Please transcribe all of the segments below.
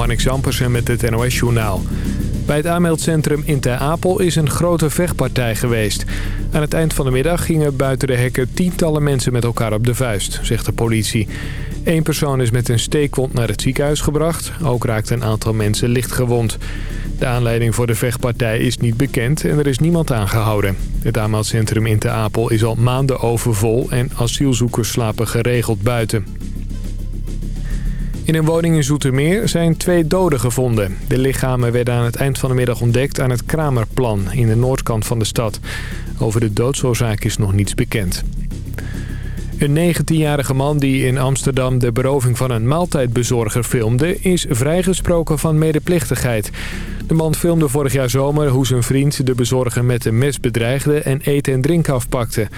Marnix Ampersen met het NOS-journaal. Bij het aanmeldcentrum in Ter Apel is een grote vechtpartij geweest. Aan het eind van de middag gingen buiten de hekken tientallen mensen met elkaar op de vuist, zegt de politie. Eén persoon is met een steekwond naar het ziekenhuis gebracht. Ook raakt een aantal mensen licht gewond. De aanleiding voor de vechtpartij is niet bekend en er is niemand aangehouden. Het aanmeldcentrum in Ter Apel is al maanden overvol en asielzoekers slapen geregeld buiten. In een woning in Zoetermeer zijn twee doden gevonden. De lichamen werden aan het eind van de middag ontdekt aan het Kramerplan in de noordkant van de stad. Over de doodsoorzaak is nog niets bekend. Een 19-jarige man die in Amsterdam de beroving van een maaltijdbezorger filmde... is vrijgesproken van medeplichtigheid. De man filmde vorig jaar zomer hoe zijn vriend de bezorger met een mes bedreigde... en eten en drinken afpakte.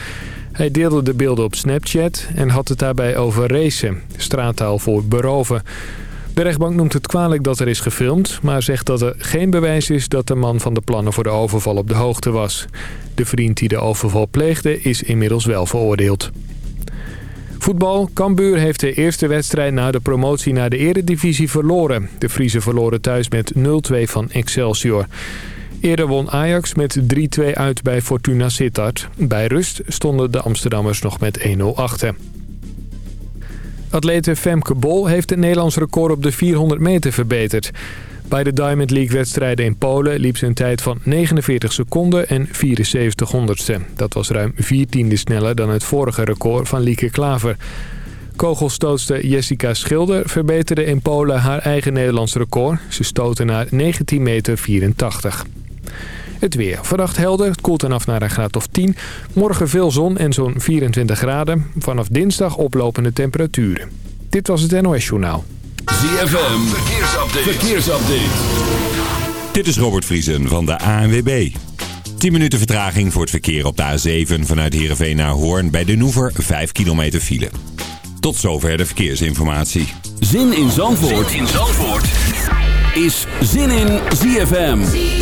Hij deelde de beelden op Snapchat en had het daarbij over racen, straattaal voor beroven. De rechtbank noemt het kwalijk dat er is gefilmd... maar zegt dat er geen bewijs is dat de man van de plannen voor de overval op de hoogte was. De vriend die de overval pleegde is inmiddels wel veroordeeld. Voetbal. Cambuur heeft de eerste wedstrijd na de promotie naar de eredivisie verloren. De Friese verloren thuis met 0-2 van Excelsior. Eerder won Ajax met 3-2 uit bij Fortuna Sittard. Bij rust stonden de Amsterdammers nog met 1-0 achter. Atlete Femke Bol heeft het Nederlands record op de 400 meter verbeterd. Bij de Diamond League-wedstrijden in Polen liep ze een tijd van 49 seconden en 74 honderdste. Dat was ruim 14 sneller dan het vorige record van Lieke Klaver. Kogelstootster Jessica Schilder verbeterde in Polen haar eigen Nederlands record. Ze stoten naar 19,84 meter. Het weer. Vannacht helder. Het koelt dan af naar een graad of 10. Morgen veel zon en zo'n 24 graden. Vanaf dinsdag oplopende temperaturen. Dit was het NOS Journaal. ZFM. Verkeersupdate. Verkeersupdate. Dit is Robert Vriesen van de ANWB. 10 minuten vertraging voor het verkeer op de A7 vanuit Heerenveen naar Hoorn. Bij de Noever 5 kilometer file. Tot zover de verkeersinformatie. Zin in Zandvoort, zin in Zandvoort. is Zin in ZFM.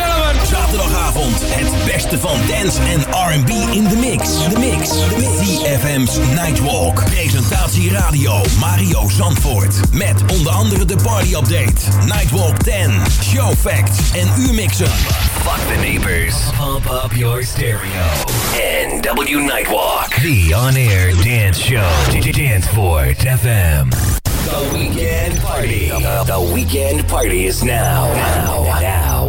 Het beste van dance en R&B in de mix. De mix. DFM's Nightwalk. Presentatie radio Mario Zandvoort. Met onder andere de party update. Nightwalk 10. Show facts en U-mixen. Fuck the neighbors. Pump up your stereo. NW Nightwalk. The on-air dance show. Danceport FM. The weekend party. The weekend party is now. Now. Now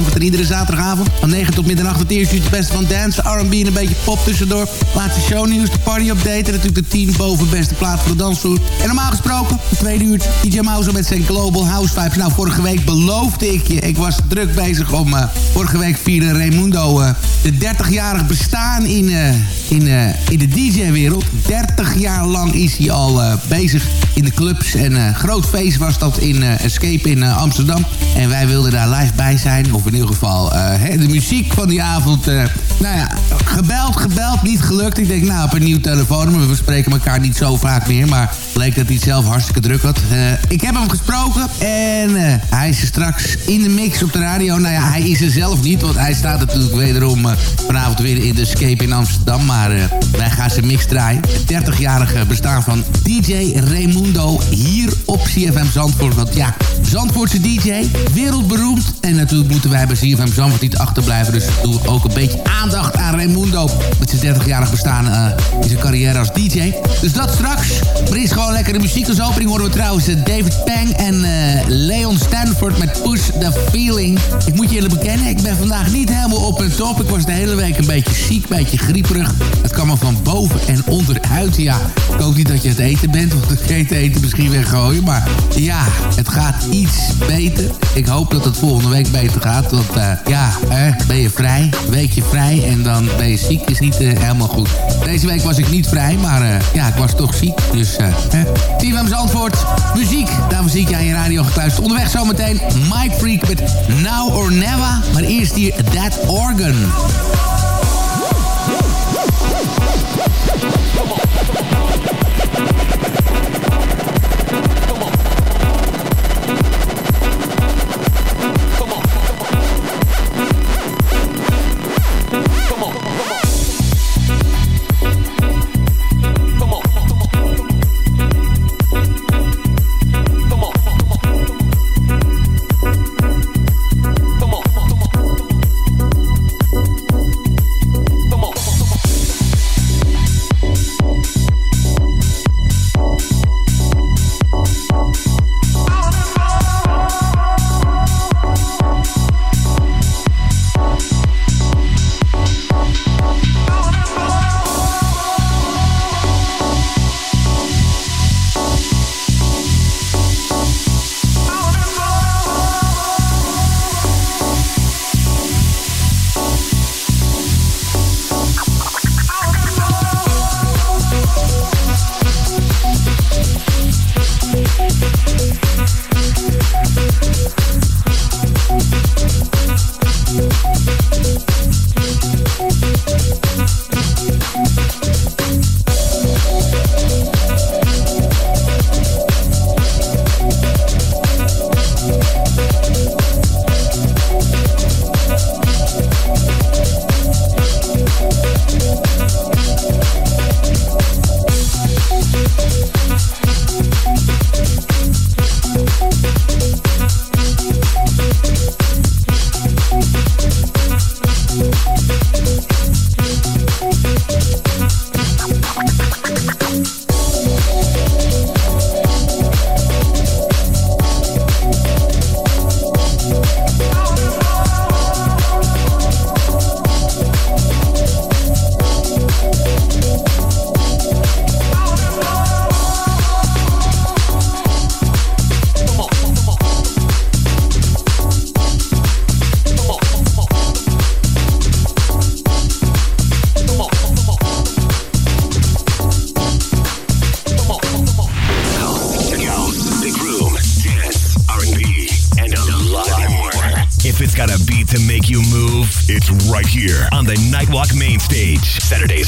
Zandvoort en iedere zaterdagavond het eerste uur het beste van dance, R&B en een beetje pop tussendoor. Laatste shownieuws, de party update en natuurlijk de 10 boven beste plaat voor de dansvloer. En normaal gesproken, het tweede uur, DJ Mouse met zijn Global House Vibes. Nou, vorige week beloofde ik je, ik was druk bezig om, uh, vorige week vierde Raimundo uh, de 30-jarig bestaan in, uh, in, in de DJ-wereld. 30 jaar lang is hij al bezig in de clubs. En groot feest was dat in Escape in Amsterdam. En wij wilden daar live bij zijn. Of in ieder geval de muziek van die avond. Nou ja, gebeld, gebeld, niet gelukt. Ik denk, nou, op een nieuw telefoonnummer. We spreken elkaar niet zo vaak meer. Maar bleek dat hij zelf hartstikke druk had. ik heb hem gesproken. En hij is straks in de mix op de radio. Nou ja, hij is er zelf niet. Want hij staat natuurlijk wederom vanavond weer in de Escape in Amsterdam. Maar wij gaan zijn mix draaien. Het 30-jarige bestaan van DJ Raimundo hier op CFM Zandvoort. Want ja, Zandvoortse DJ, wereldberoemd. En natuurlijk moeten wij bij CFM Zandvoort niet achterblijven. Dus doen we ook een beetje aandacht aan Raimundo. Met zijn 30-jarig bestaan uh, in zijn carrière als DJ. Dus dat straks. Maar eerst gewoon lekkere muziek. Als opening horen we trouwens David Pang en uh, Leon Stanford met Push the Feeling. Ik moet jullie bekennen, ik ben vandaag niet helemaal op en top. Ik was de hele week een beetje ziek, een beetje grieperig. Het kwam me van boven en onderuit. Ja, ik hoop niet dat je het eten bent, want ik eten misschien weggooien. Maar ja, het gaat iets beter. Ik hoop dat het volgende week beter gaat. Want ja, eh, ben je vrij, weekje vrij en dan ben je ziek. Is niet uh, helemaal goed. Deze week was ik niet vrij, maar ja, ik was toch ziek. Dus eh, TVM's antwoord. Muziek, zie ik aan je radio gekluisterd. Onderweg zometeen Mike Freak met Now or Never. Maar eerst hier That Organ.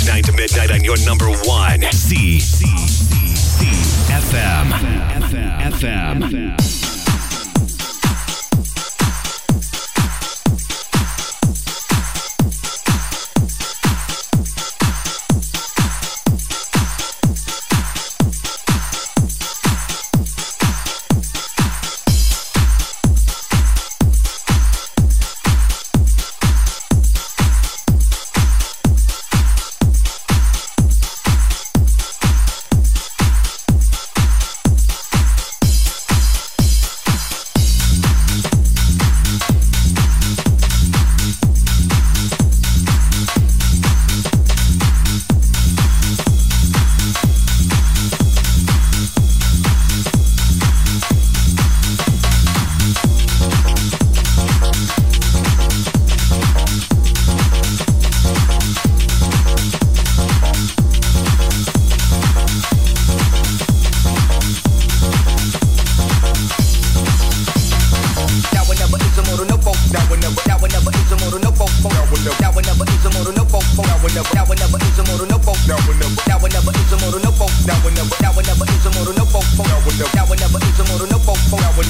9 to midnight on your number one. C. C. C. C. FM. FM. FM. FM.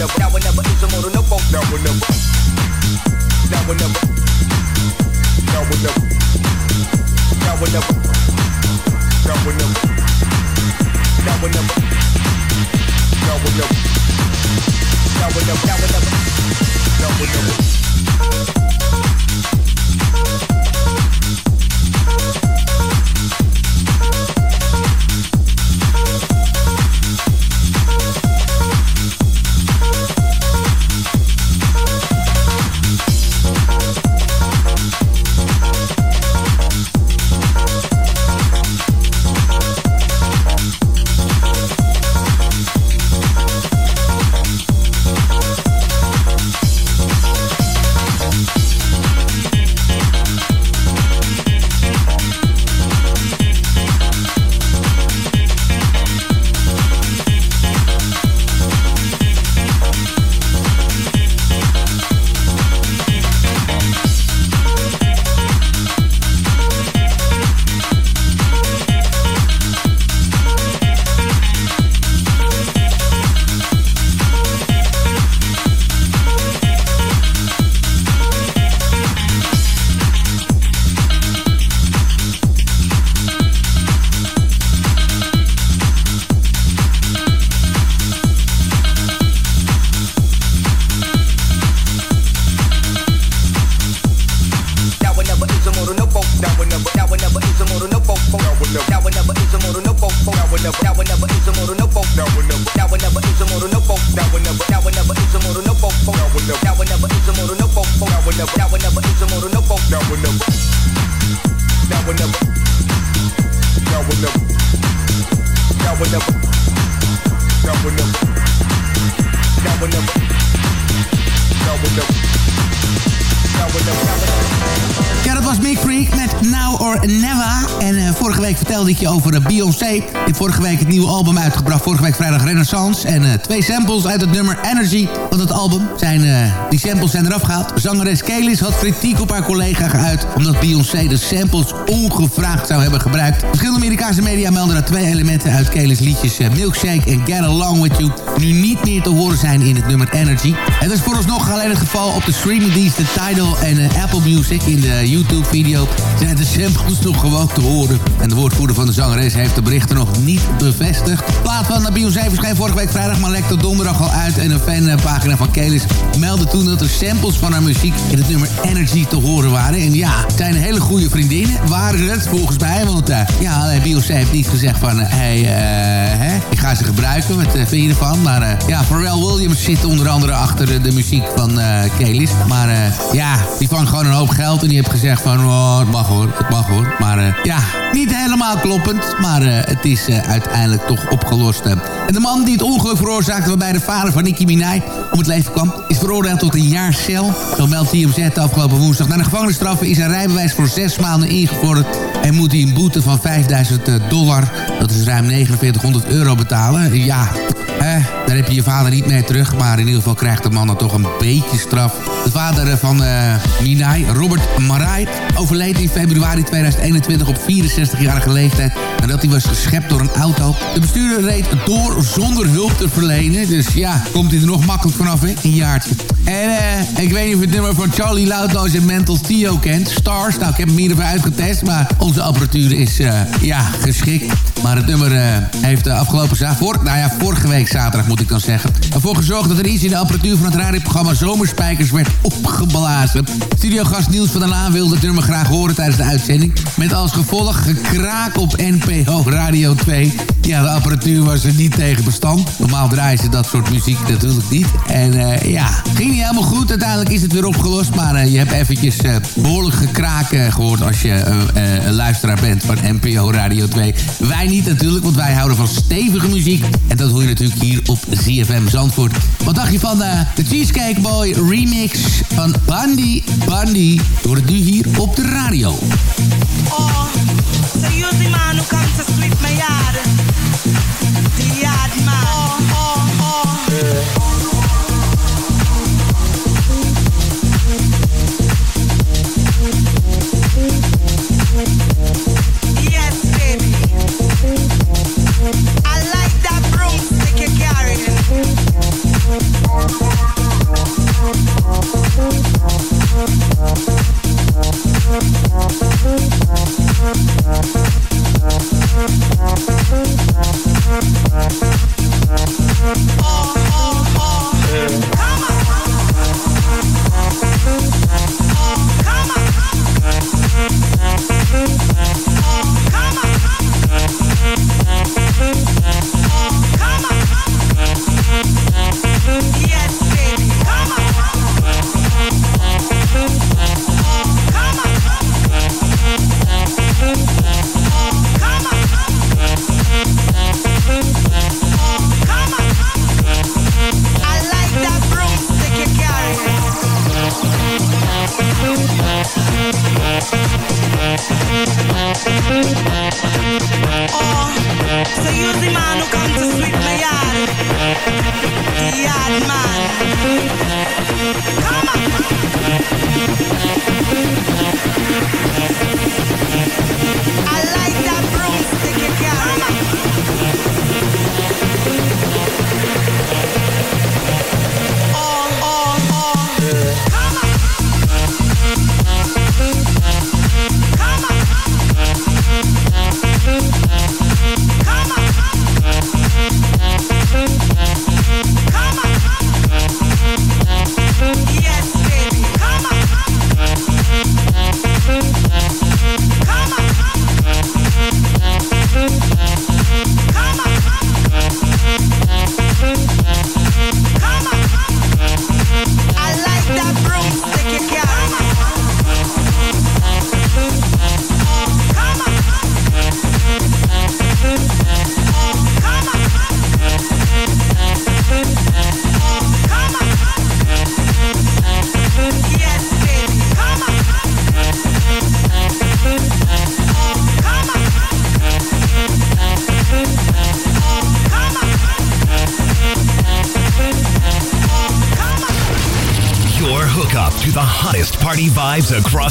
never, now or never is the motto, never, now or never, now or never, now or never, now or never, now or never, now or never, now or never, now or never, now or never, now or never. the over Beyoncé. Die vorige week het nieuwe album uitgebracht. Vorige week vrijdag Renaissance. En uh, twee samples uit het nummer Energy van het album. Zijn, uh, die samples zijn eraf gehaald. Zangeres Kelis had kritiek op haar collega geuit... omdat Beyoncé de samples ongevraagd zou hebben gebruikt. Verschillende Amerikaanse media melden dat twee elementen uit Kelis liedjes... Uh, Milkshake en Get Along With You... nu niet meer te horen zijn in het nummer Energy. Het is vooralsnog alleen het geval op de streamingdiensten Tidal en Apple Music. In de YouTube-video zijn de samples nog gewoon te horen. En de woordvoerder van de zangeres heeft de berichten nog niet bevestigd. De plaat van Beyoncé verscheen vorige week vrijdag, maar lekte donderdag al uit. En een fanpagina van Kelis meldde toen dat er samples van haar muziek in het nummer Energy te horen waren. En ja, zijn hele goede vriendinnen, waren het volgens mij. Want uh, ja, Beyoncé heeft niet gezegd van, hé, hey, ik ga ze gebruiken, wat vind je ervan? Maar ja, Pharrell Williams zit onder andere achter de muziek van Kelis. Maar ja, die vangt gewoon een hoop geld en die heeft gezegd van, oh, het mag hoor, het mag hoor. Maar ja, niet helemaal kloppend, maar het is uiteindelijk toch opgelost. En de man die het ongeluk veroorzaakte waarbij de vader van Nicki Minaj om het leven kwam... is veroordeeld tot een jaar cel. Zo meldt TMZ afgelopen woensdag. Na de gevangenisstraf is zijn rijbewijs voor zes maanden ingevorderd... en moet hij een boete van 5000 dollar, dat is ruim 4900 euro betalen. Ja, eh, daar heb je je vader niet mee terug. Maar in ieder geval krijgt de man dan toch een beetje straf. De vader van uh, Minai, Robert Marai, overleed in februari 2021 op 64-jarige leeftijd. Nadat hij was geschept door een auto. De bestuurder reed door zonder hulp te verlenen. Dus ja, komt hij er nog makkelijk vanaf, hè? Een jaartje. En ik weet niet of je het nummer van Charlie Loudnoise en Mental Theo kent. Stars. Nou, ik heb hem hier even uitgetest. Maar onze apparatuur is, ja, geschikt. Maar het nummer heeft de afgelopen zaterdag... Nou ja, vorige week moet ik dan zeggen. Ervoor gezorgd dat er iets in de apparatuur van het radioprogramma Zomerspijkers werd opgeblazen. Studiogast Niels van der Laan wilde het nummer graag horen tijdens de uitzending. Met als gevolg gekraak op NPO Radio 2. Ja, de apparatuur was er niet tegen bestand. Normaal draaien ze dat soort muziek natuurlijk niet. En uh, ja, ging niet helemaal goed. Uiteindelijk is het weer opgelost. Maar uh, je hebt eventjes uh, behoorlijk gekraak gehoord als je een luisteraar bent van NPO Radio 2. Wij niet natuurlijk, want wij houden van stevige muziek. En dat hoor je natuurlijk hier op ZFM Zandvoort. Wat dacht je van de Cheesecake Boy remix van Bandy Bandy? Door het nu hier op de radio. Oh, seriously man who comes to sweep my yard. The yard man. Oh, Come on.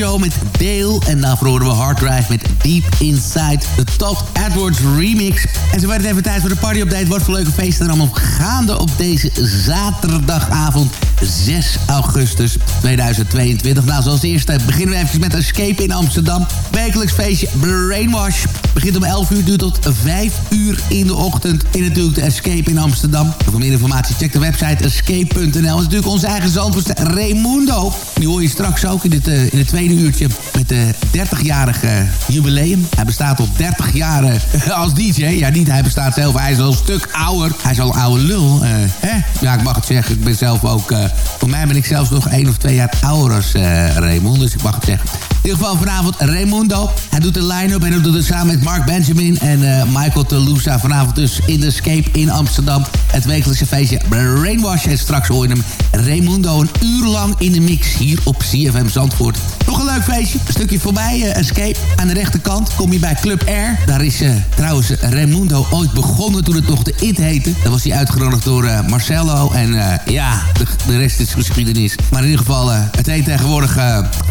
Met Dale. En daarvoor horen we Hard Drive met Deep Inside. De Todd Edwards remix. En zo werd het even tijd voor de party update. Wat voor leuke feesten er allemaal gaande op deze zaterdagavond 6 augustus 2022. Nou, zoals eerste beginnen we even met Escape in Amsterdam. Wekelijks feestje Brainwash. Begint om 11 uur, duurt tot 5 uur in de ochtend. In natuurlijk de Escape in Amsterdam. Voor meer informatie check de website escape.nl. Dat is natuurlijk onze eigen zandvoerster Raimundo. Die hoor je straks ook in het, uh, in het tweede uurtje met de 30-jarige jubileum. Hij bestaat op 30 jaar uh, als DJ. Ja, niet hij bestaat zelf. Hij is al een stuk ouder. Hij is al een oude lul. Uh, hè? Ja, ik mag het zeggen. Ik ben zelf ook... voor mij ben ik zelfs nog één of twee jaar ouder als Raymond. Dus ik mag het zeggen. In ieder geval vanavond Raimundo. Hij doet de line-up en hij doet het samen met Mark Benjamin en uh, Michael Telusa. Vanavond dus in de Escape in Amsterdam. Het wekelijkse feestje Rainwash. En straks hoor je hem Raimundo een uur lang in de mix hier op CFM Zandvoort. Nog een leuk feestje. Een stukje voorbij, uh, Escape. Aan de rechterkant kom je bij Club Air. Daar is uh, trouwens Raimundo ooit begonnen toen het nog de IT heette. Daar was hij uitgenodigd door Marcello. En ja, de, de, rest is geschiedenis. Maar in ieder geval, het heet tegenwoordig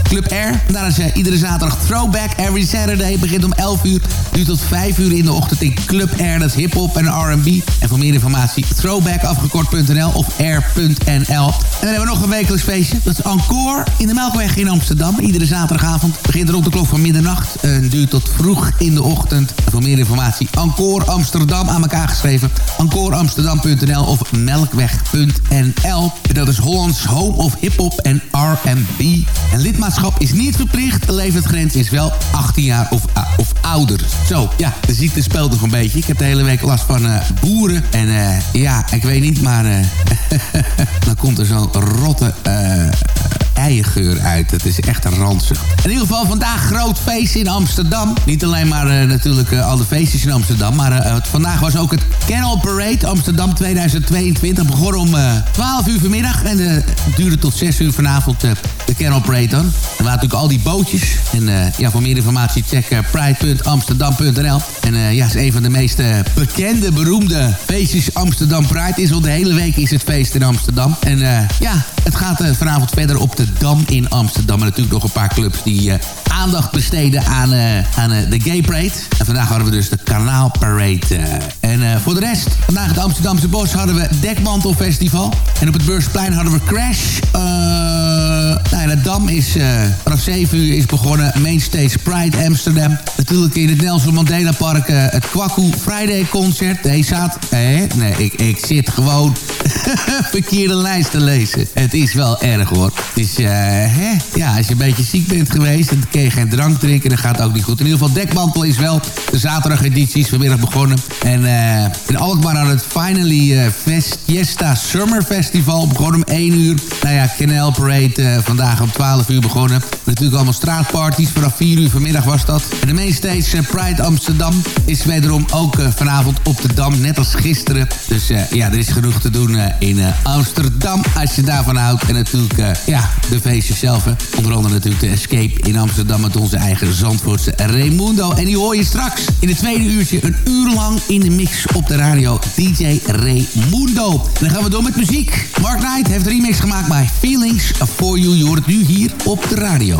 Club Air. Daar is iedere zaterdag Throwback Every Saturday. Begint om 11 uur, duurt tot 5 uur in de ochtend in Club Air. Dat is hip-hop en R&B. En voor meer informatie throwbackafgekort.nl of air.nl. En dan hebben we nog een wekelijks feestje. Dat is Encore in de Melkweg in Amsterdam. Iedere zaterdagavond begint rond de klok van middernacht. En duurt tot vroeg in de ochtend. En voor meer informatie Encore Amsterdam aan elkaar geschreven. Encoreamsterdam.nl of melkweg.nl. Dat is Hollands Home of Hip-hop en R&B. En lidmaatschap is niet verplicht de leeftijdsgrens is wel 18 jaar of, uh, of ouder. Zo, ja, de ziekte speelt nog een beetje. Ik heb de hele week last van uh, boeren. En uh, ja, ik weet niet, maar dan komt er zo'n rotte eiengeur uit. Het is echt ranzig. In ieder geval vandaag groot feest in Amsterdam. Niet alleen maar natuurlijk al de feestjes in Amsterdam. Maar vandaag was ook het Kennel Parade Amsterdam 2022. Begon om 12 uur vanmiddag. En duurde tot 6 uur vanavond de Kennel Parade dan. Er waren natuurlijk al die bootjes. En ja, voor meer informatie check pride.amsterdam.nl. En ja, is een van de meest bekende, beroemde feestjes Amsterdam Pride. Is al de hele week is het feest in Amsterdam. En ja, het gaat vanavond verder op de Dam in Amsterdam. En natuurlijk nog een paar clubs die uh, aandacht besteden aan, uh, aan uh, de Gay Parade. En vandaag hadden we dus de Kanaal Parade. en voor de rest, vandaag het Amsterdamse Bos hadden we Dekmantel Festival. En op het Beursplein hadden we Crash. Nou de Dam is vanaf 7 uur is begonnen. Mainstage Pride Amsterdam. Natuurlijk in het Nelson Mandela Park het Kwaku Friday Concert. Nee, staat... nee, ik, ik zit gewoon verkeerde lijst te lezen. Het is wel erg hoor. Is, uh, hè? Ja, als je een beetje ziek bent geweest... dan kun je geen drank drinken, dan gaat het ook niet goed. In ieder geval, Dekmantel is wel de zaterdagedities vanmiddag begonnen. En uh, in Alkmaar aan het Finally uh, Fiesta Summer Festival. Begonnen om 1 uur. Nou ja, Canal Parade vandaag om 12 uur begonnen. Natuurlijk allemaal straatparties. Vanaf 4 uur vanmiddag was dat. En de mainstage Pride Amsterdam is wederom ook vanavond op de Dam. Net als gisteren. Dus ja, er is genoeg te doen in Amsterdam. Als je daarvan houdt. En natuurlijk, ja, de feestjes zelf. Hè. Onder andere natuurlijk de Escape in Amsterdam met onze eigen Zandvoortse Raimundo. En die hoor je straks in het tweede uurtje een uur lang in de mix op de radio. DJ Raimundo. En dan gaan we door met muziek. Mark Knight heeft een remix gemaakt bij Feelings For You. Je hoort nu hier op de radio.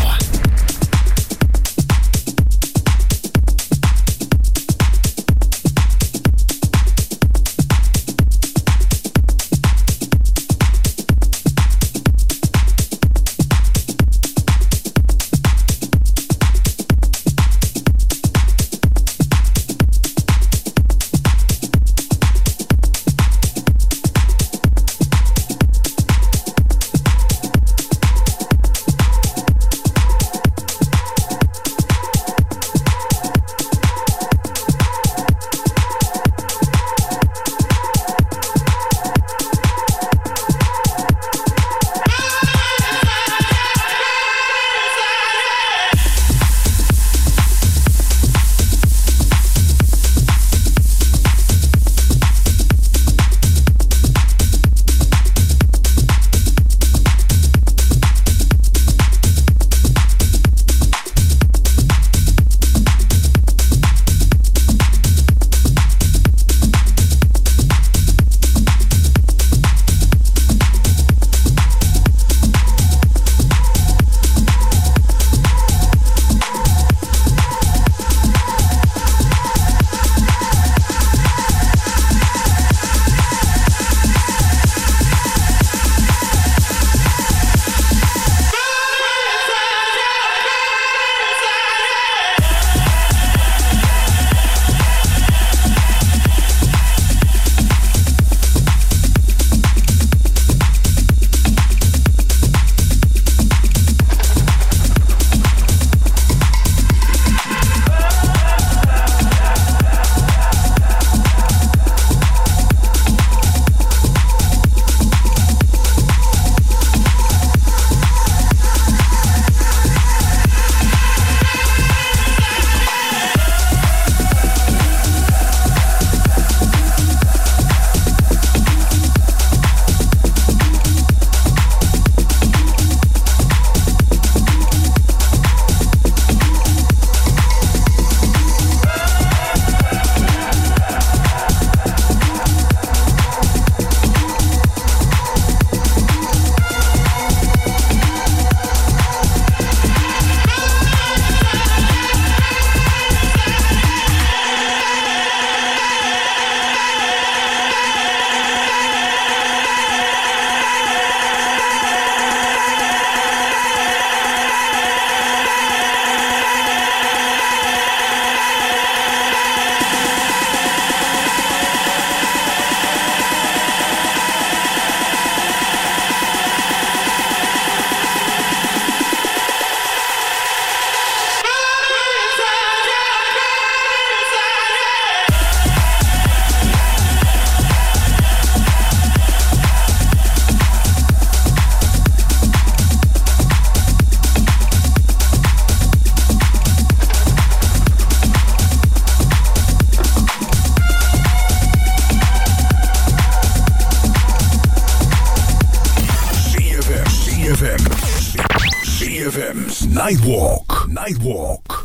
Nightwalk. Nightwalk.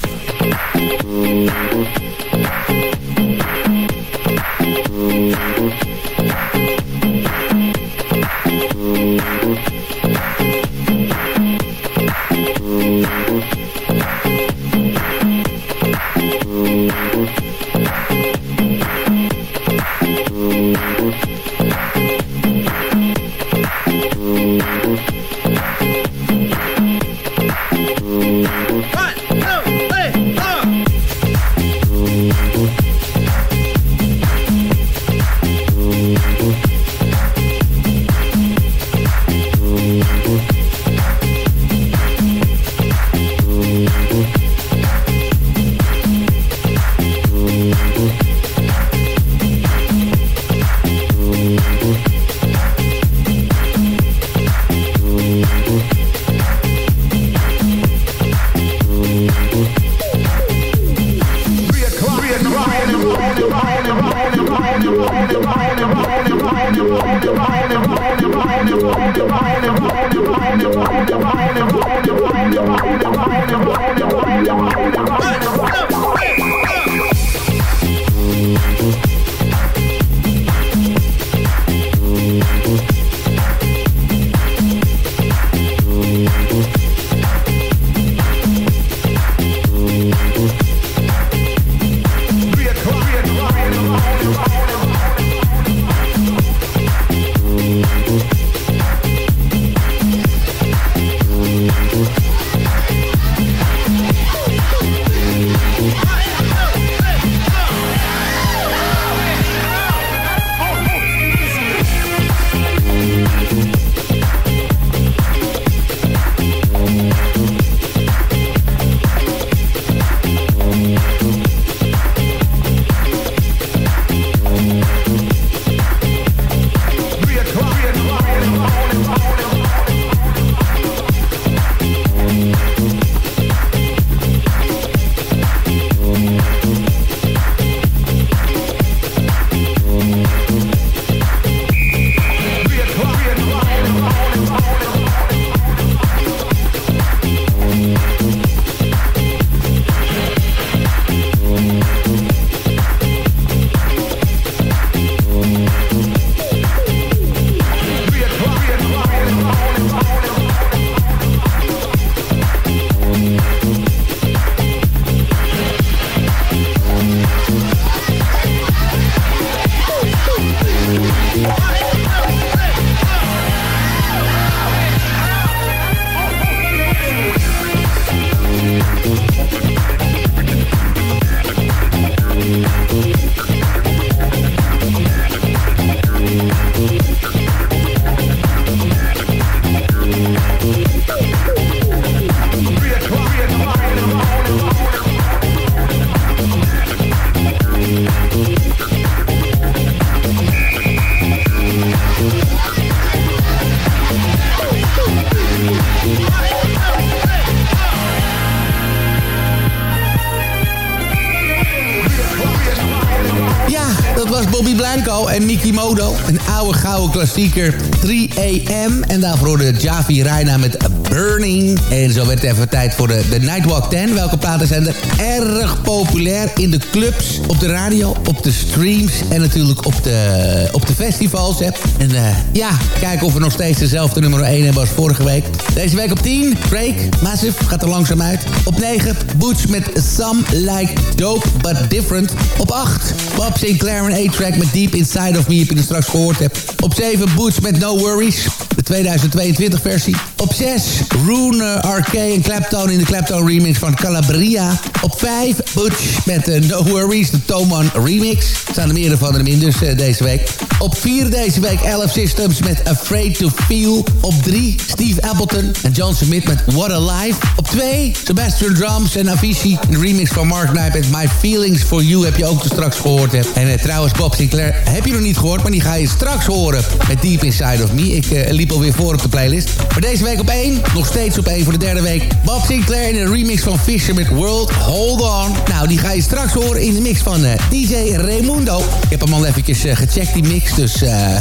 Modo. Een oude gouden klassieker 3 AM. En daarvoor hoorde Javi Reina met Burning. En zo werd even tijd voor de, de Nightwalk 10. Welke platen zijn er erg populair in de clubs, op de radio, op de streams en natuurlijk op de, op de festivals. Hè. En uh, ja, kijken of we nog steeds dezelfde nummer 1 hebben als vorige week. Deze week op 10, Drake, Massive, gaat er langzaam uit. Op 9, Boots met Some Like Dope But Different. Op 8, Bob Sinclair en A-Track met Deep Inside of Me, heb je er straks gehoord hebt. Op 7, Boots met No Worries. De 2022 versie. Op 6, Rune RK en Clapton in de Clapton remix van Calabria. Op 5, Butch met uh, No Worries, de Toman remix. Staan er meerdere van hem in dus uh, deze week. Op 4 deze week 11 Systems met Afraid to Feel. Op 3 Steve Appleton en John Smith met What a Life. Op 2 Sebastian Drums en Avicii. Een remix van Mark Knight met My Feelings for You heb je ook straks gehoord. Hè. En trouwens Bob Sinclair heb je nog niet gehoord, maar die ga je straks horen met Deep Inside of Me. Ik uh, liep alweer voor op de playlist. Maar deze week op 1, nog steeds op 1 voor de derde week. Bob Sinclair in een remix van Fisher met World Hold On. Nou, die ga je straks horen in de mix van uh, DJ Raimundo. Ik heb hem al eventjes gecheckt, die mix. Dus eh,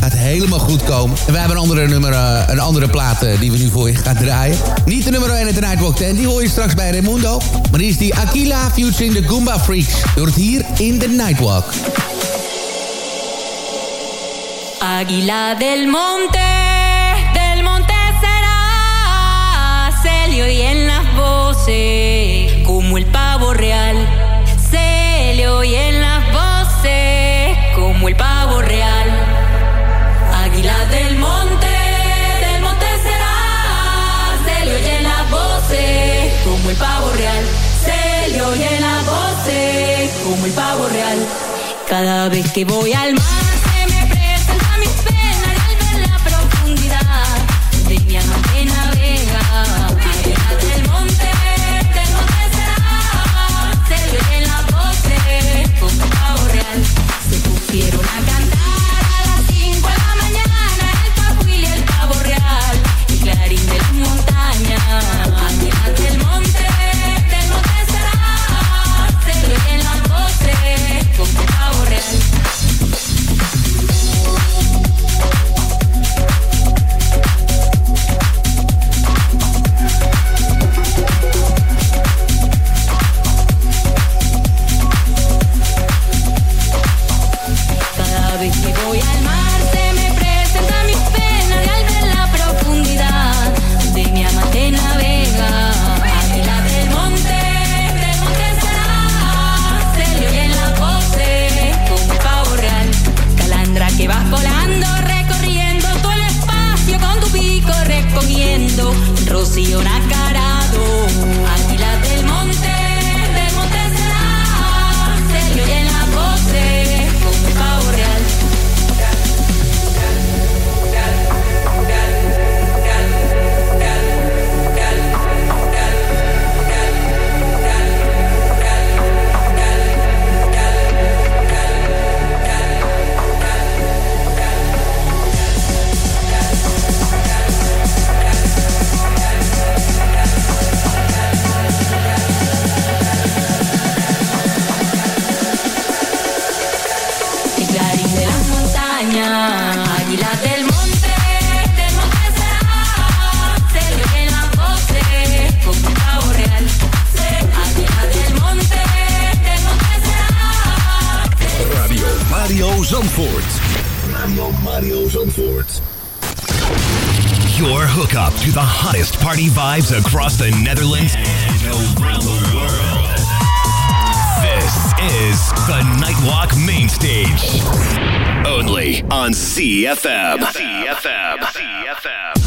gaat helemaal goed komen. En wij hebben een andere nummer, een andere plaat die we nu voor je gaan draaien. Niet de nummer 1 in de Nightwalk 10, die hoor je straks bij Raimundo. Maar die is die Aquila featuring de Goomba Freaks. Hoort het hier in de Nightwalk. Águila del monte, del monte será, se le oyen las voces, como el pavo real, se le oyen las voces, como el pavo real. Águila del monte, del monte será, se le oyen las voces, como el pavo real, se le oyen las voces, como el pavo real. Cada vez que voy al mar. Vibes across the Netherlands and around the world. This is the Nightwalk Main Stage. Only on CFM. CFM. CFM.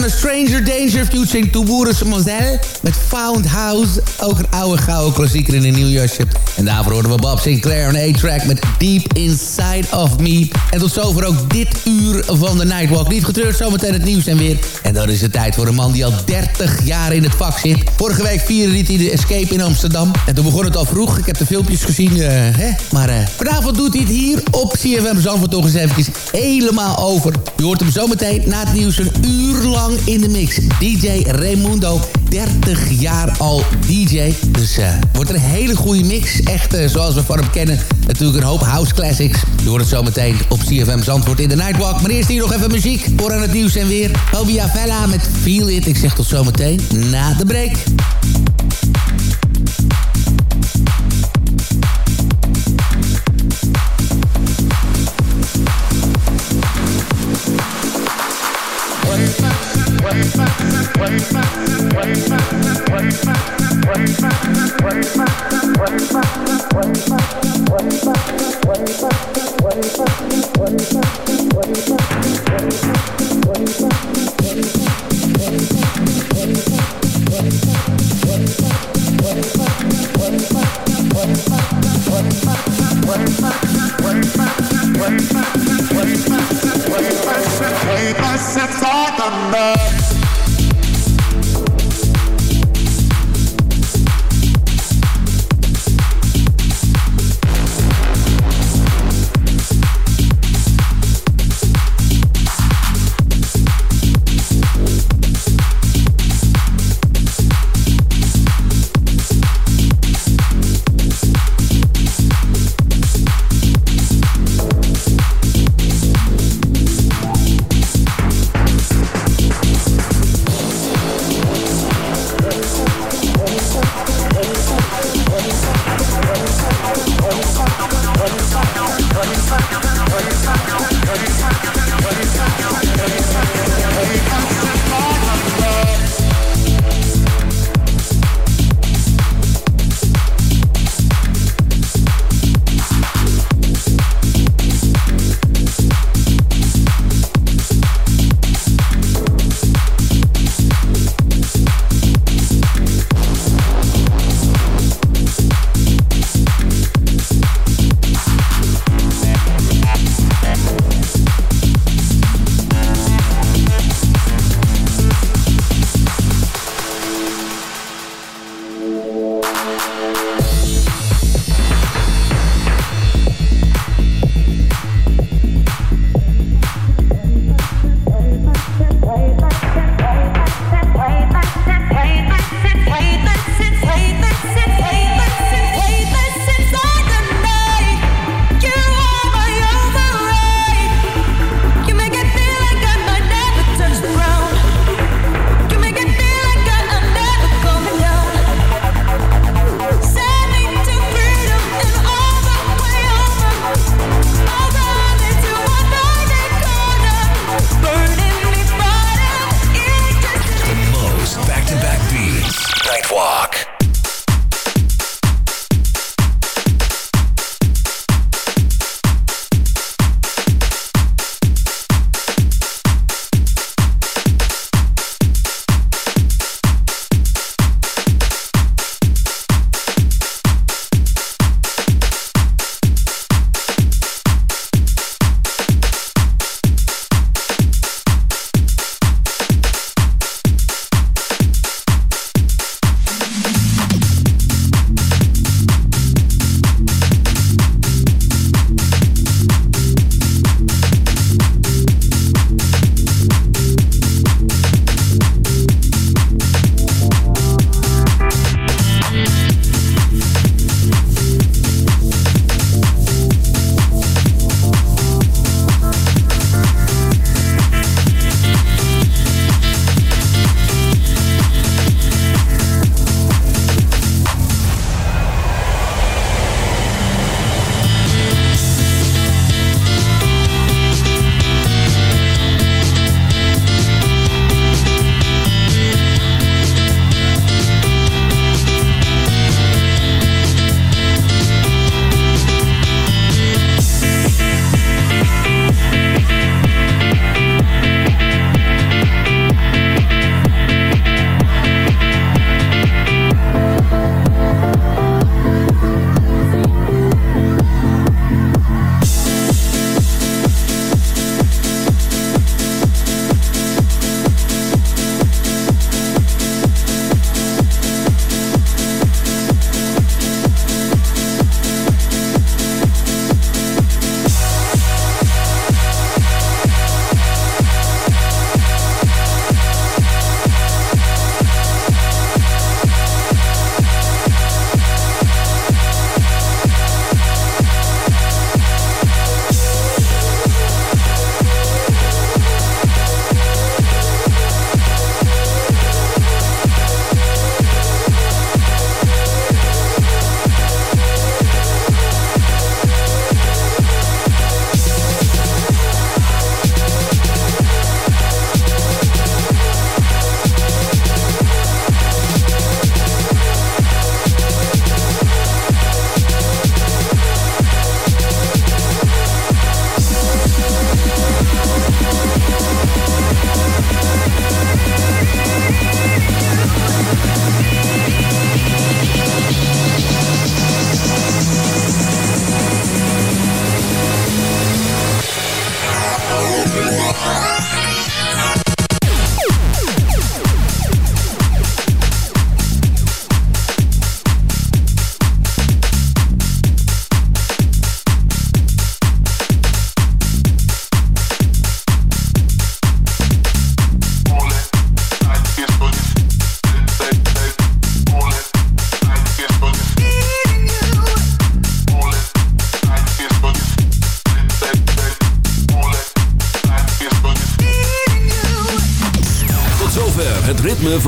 Van Stranger Danger featuring Toeboeres Moselle met Found House. Ook een oude gouden klassieker in een nieuw jasje. En daarvoor hoorden we Bob Sinclair een A-track met Deep Inside of Me. En tot zover ook dit uur van de Nightwalk. Niet getreurd, zometeen het nieuws en weer. En dan is het tijd voor een man die al 30 jaar in het vak zit. Vorige week vierde hij de Escape in Amsterdam. En toen begon het al vroeg. Ik heb de filmpjes gezien. Uh, hè? Maar uh, vanavond doet hij het hier op CFM Zandvoort toch eens even helemaal over. U hoort hem zometeen na het nieuws een uur lang in de mix. DJ Raimundo, 30 jaar al DJ. Dus uh, wordt een hele goede mix. Echt uh, zoals we van hem kennen. Natuurlijk een hoop house classics. U hoort het zometeen op CFM Zandvoort in de Nightwalk. Maar eerst hier nog even muziek voor aan het nieuws en weer. Hobia Vella met Feel It. Ik zeg tot zometeen na de break. Way past the thought of love